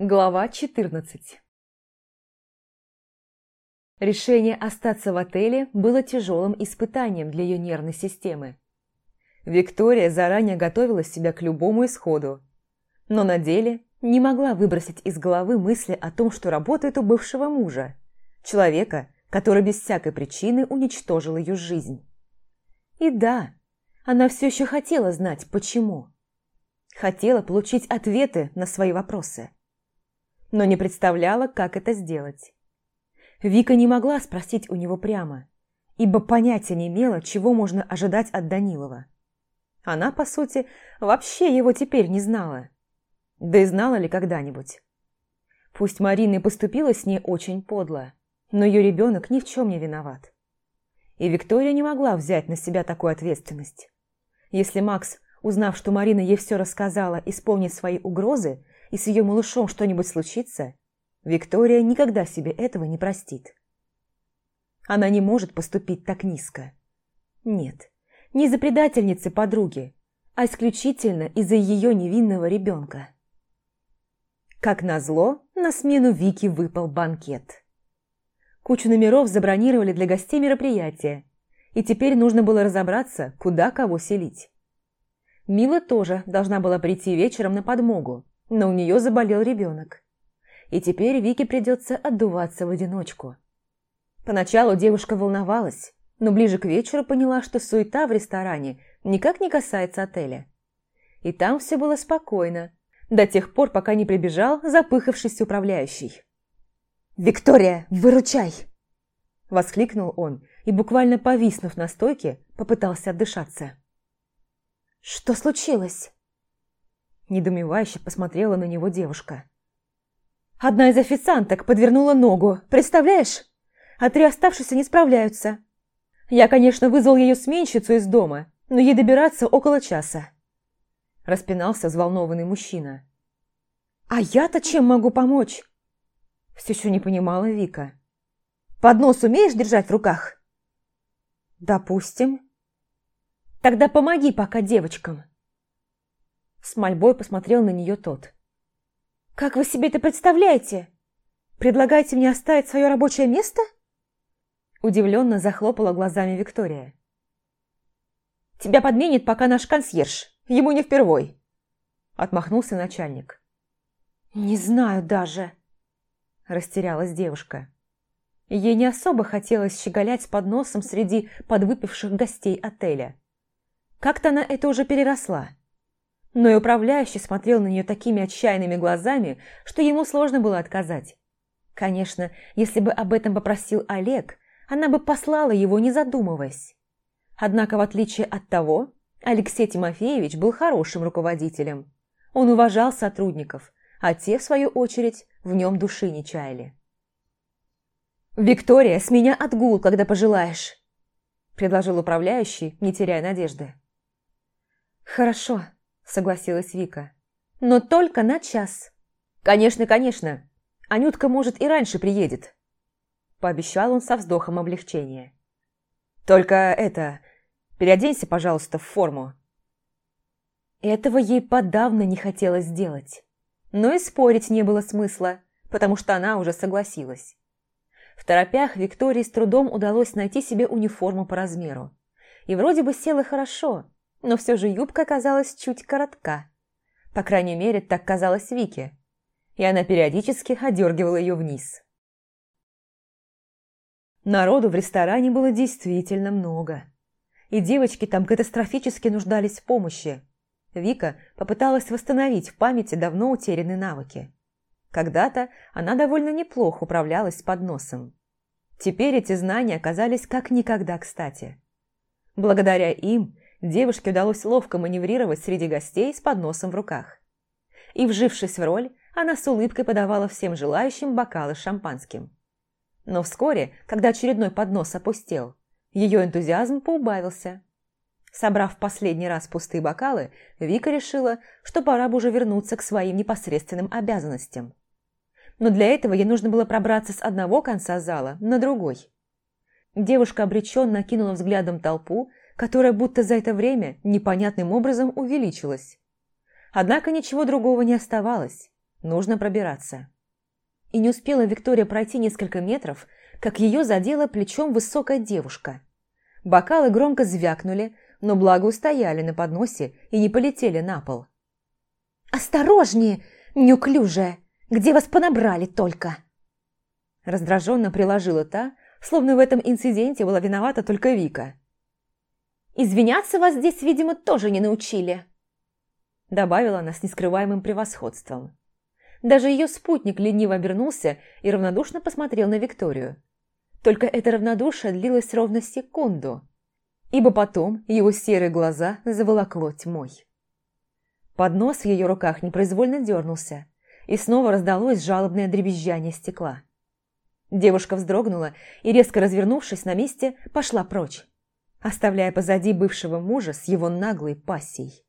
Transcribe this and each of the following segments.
Глава 14 Решение остаться в отеле было тяжелым испытанием для ее нервной системы. Виктория заранее готовила себя к любому исходу, но на деле не могла выбросить из головы мысли о том, что работает у бывшего мужа, человека, который без всякой причины уничтожил ее жизнь. И да, она все еще хотела знать, почему. Хотела получить ответы на свои вопросы но не представляла, как это сделать. Вика не могла спросить у него прямо, ибо понятия не имела, чего можно ожидать от Данилова. Она, по сути, вообще его теперь не знала. Да и знала ли когда-нибудь. Пусть Марина и поступила с ней очень подло, но ее ребенок ни в чем не виноват. И Виктория не могла взять на себя такую ответственность. Если Макс, узнав, что Марина ей все рассказала, исполнит свои угрозы, и с ее малышом что-нибудь случится, Виктория никогда себе этого не простит. Она не может поступить так низко. Нет, не из-за предательницы подруги, а исключительно из-за ее невинного ребенка. Как назло, на смену Вики выпал банкет. Кучу номеров забронировали для гостей мероприятия, и теперь нужно было разобраться, куда кого селить. Мила тоже должна была прийти вечером на подмогу, но у нее заболел ребенок. И теперь Вике придется отдуваться в одиночку. Поначалу девушка волновалась, но ближе к вечеру поняла, что суета в ресторане никак не касается отеля. И там все было спокойно, до тех пор, пока не прибежал запыхавшийся управляющий. «Виктория, выручай!» Воскликнул он и, буквально повиснув на стойке, попытался отдышаться. «Что случилось?» Недоумевающе посмотрела на него девушка. «Одна из официанток подвернула ногу, представляешь? А три оставшиеся не справляются. Я, конечно, вызвал ее сменщицу из дома, но ей добираться около часа». Распинался взволнованный мужчина. «А я-то чем могу помочь?» Все еще не понимала Вика. «Поднос умеешь держать в руках?» «Допустим». «Тогда помоги пока девочкам». С мольбой посмотрел на нее тот. «Как вы себе это представляете? Предлагаете мне оставить свое рабочее место?» Удивленно захлопала глазами Виктория. «Тебя подменит пока наш консьерж. Ему не впервой!» Отмахнулся начальник. «Не знаю даже!» Растерялась девушка. Ей не особо хотелось щеголять с подносом среди подвыпивших гостей отеля. Как-то она это уже переросла но и управляющий смотрел на нее такими отчаянными глазами, что ему сложно было отказать. Конечно, если бы об этом попросил Олег, она бы послала его, не задумываясь. Однако, в отличие от того, Алексей Тимофеевич был хорошим руководителем. Он уважал сотрудников, а те, в свою очередь, в нем души не чаяли. «Виктория, с меня отгул, когда пожелаешь», – предложил управляющий, не теряя надежды. «Хорошо», – согласилась Вика. «Но только на час». «Конечно, конечно. Анютка, может, и раньше приедет», – пообещал он со вздохом облегчения. «Только это... Переоденься, пожалуйста, в форму». Этого ей подавно не хотелось сделать. Но и спорить не было смысла, потому что она уже согласилась. В торопях Виктории с трудом удалось найти себе униформу по размеру. И вроде бы села хорошо, но все же юбка оказалась чуть коротка. По крайней мере, так казалось Вике. И она периодически одергивала ее вниз. Народу в ресторане было действительно много. И девочки там катастрофически нуждались в помощи. Вика попыталась восстановить в памяти давно утерянные навыки. Когда-то она довольно неплохо управлялась с подносом. Теперь эти знания оказались как никогда кстати. Благодаря им девушке удалось ловко маневрировать среди гостей с подносом в руках. И, вжившись в роль, она с улыбкой подавала всем желающим бокалы с шампанским. Но вскоре, когда очередной поднос опустел, ее энтузиазм поубавился. Собрав последний раз пустые бокалы, Вика решила, что пора бы уже вернуться к своим непосредственным обязанностям. Но для этого ей нужно было пробраться с одного конца зала на другой. Девушка обреченно кинула взглядом толпу, которая будто за это время непонятным образом увеличилась. Однако ничего другого не оставалось. Нужно пробираться. И не успела Виктория пройти несколько метров, как ее задела плечом высокая девушка. Бокалы громко звякнули, но благо устояли на подносе и не полетели на пол. «Осторожнее, неуклюжая! Где вас понабрали только?» Раздраженно приложила та, словно в этом инциденте была виновата только Вика. «Извиняться вас здесь, видимо, тоже не научили», добавила она с нескрываемым превосходством. Даже ее спутник лениво обернулся и равнодушно посмотрел на Викторию. Только это равнодушие длилось ровно секунду, ибо потом его серые глаза заволокло тьмой. Поднос в ее руках непроизвольно дернулся, и снова раздалось жалобное дребезжание стекла. Девушка вздрогнула и, резко развернувшись на месте, пошла прочь, оставляя позади бывшего мужа с его наглой пассией.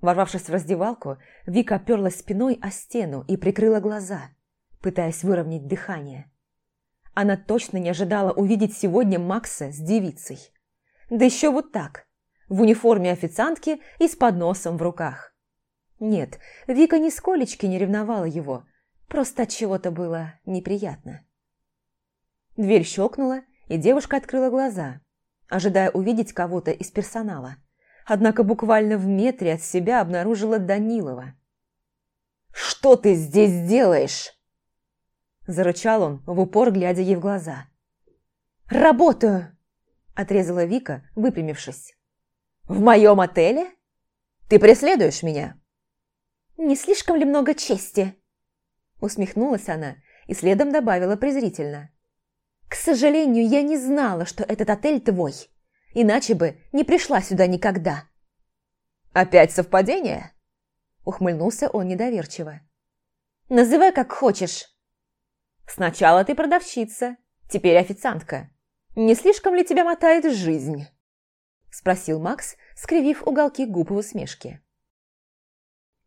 Ворвавшись в раздевалку, Вика оперлась спиной о стену и прикрыла глаза, пытаясь выровнять дыхание. Она точно не ожидала увидеть сегодня Макса с девицей. Да еще вот так, в униформе официантки и с подносом в руках. Нет, Вика нисколечки не ревновала его, просто от чего-то было неприятно. Дверь щелкнула, и девушка открыла глаза, ожидая увидеть кого-то из персонала. Однако буквально в метре от себя обнаружила Данилова. «Что ты здесь делаешь?» Зарычал он, в упор глядя ей в глаза. «Работаю!» Отрезала Вика, выпрямившись. «В моем отеле? Ты преследуешь меня?» «Не слишком ли много чести?» Усмехнулась она и следом добавила презрительно. К сожалению, я не знала, что этот отель твой. Иначе бы не пришла сюда никогда. Опять совпадение? Ухмыльнулся он недоверчиво. Называй как хочешь. Сначала ты продавщица, теперь официантка. Не слишком ли тебя мотает жизнь? Спросил Макс, скривив уголки губ в усмешке.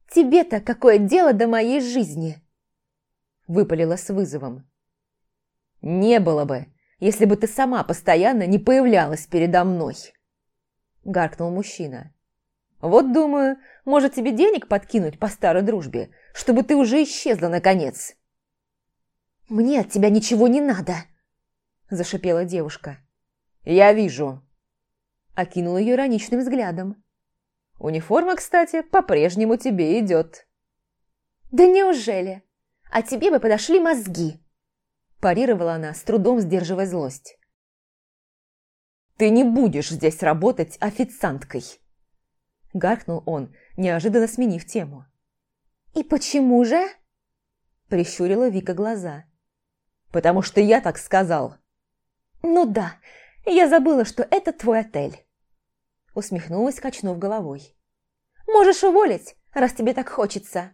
«Тебе-то какое дело до моей жизни?» Выпалила с вызовом. «Не было бы, если бы ты сама постоянно не появлялась передо мной!» Гаркнул мужчина. «Вот думаю, может тебе денег подкинуть по старой дружбе, чтобы ты уже исчезла наконец?» «Мне от тебя ничего не надо!» Зашипела девушка. «Я вижу!» Окинул ее ироничным взглядом. «Униформа, кстати, по-прежнему тебе идет!» «Да неужели? А тебе бы подошли мозги!» Парировала она, с трудом сдерживая злость. «Ты не будешь здесь работать официанткой!» Гаркнул он, неожиданно сменив тему. «И почему же?» Прищурила Вика глаза. «Потому что я так сказал!» «Ну да, я забыла, что это твой отель!» Усмехнулась, качнув головой. «Можешь уволить, раз тебе так хочется!»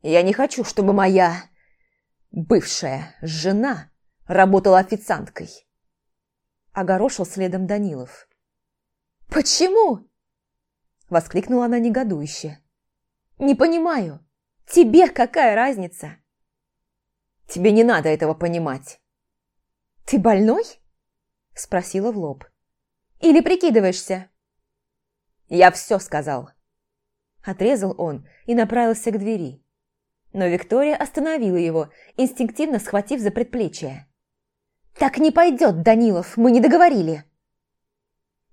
«Я не хочу, чтобы моя...» бывшая жена работала официанткой. Огорошил следом Данилов. «Почему?» Воскликнула она негодующе. «Не понимаю. Тебе какая разница?» «Тебе не надо этого понимать». «Ты больной?» Спросила в лоб. «Или прикидываешься?» «Я все сказал». Отрезал он и направился к двери. Но Виктория остановила его, инстинктивно схватив за предплечье. «Так не пойдет, Данилов, мы не договорили!»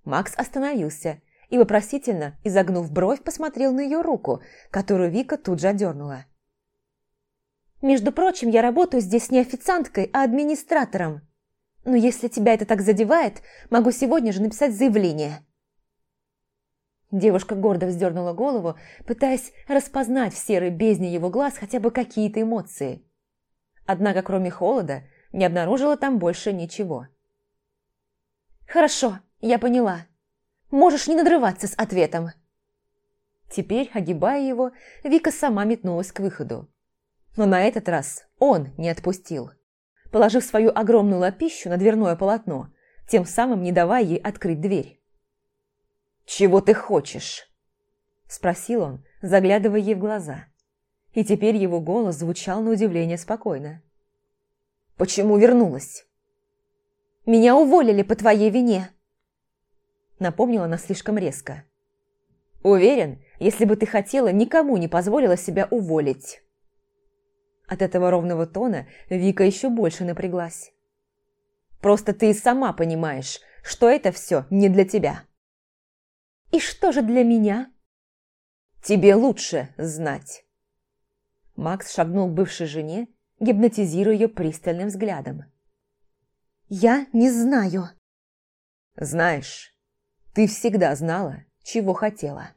Макс остановился и вопросительно, изогнув бровь, посмотрел на ее руку, которую Вика тут же отдернула. «Между прочим, я работаю здесь не официанткой, а администратором. Но если тебя это так задевает, могу сегодня же написать заявление. Девушка гордо вздернула голову, пытаясь распознать в серой бездне его глаз хотя бы какие-то эмоции. Однако, кроме холода, не обнаружила там больше ничего. «Хорошо, я поняла. Можешь не надрываться с ответом». Теперь, огибая его, Вика сама метнулась к выходу. Но на этот раз он не отпустил, положив свою огромную лапищу на дверное полотно, тем самым не давая ей открыть дверь. «Чего ты хочешь?» Спросил он, заглядывая ей в глаза. И теперь его голос звучал на удивление спокойно. «Почему вернулась?» «Меня уволили по твоей вине!» Напомнила она слишком резко. «Уверен, если бы ты хотела, никому не позволила себя уволить». От этого ровного тона Вика еще больше напряглась. «Просто ты сама понимаешь, что это все не для тебя». «И что же для меня?» «Тебе лучше знать». Макс шагнул к бывшей жене, гипнотизируя ее пристальным взглядом. «Я не знаю». «Знаешь, ты всегда знала, чего хотела».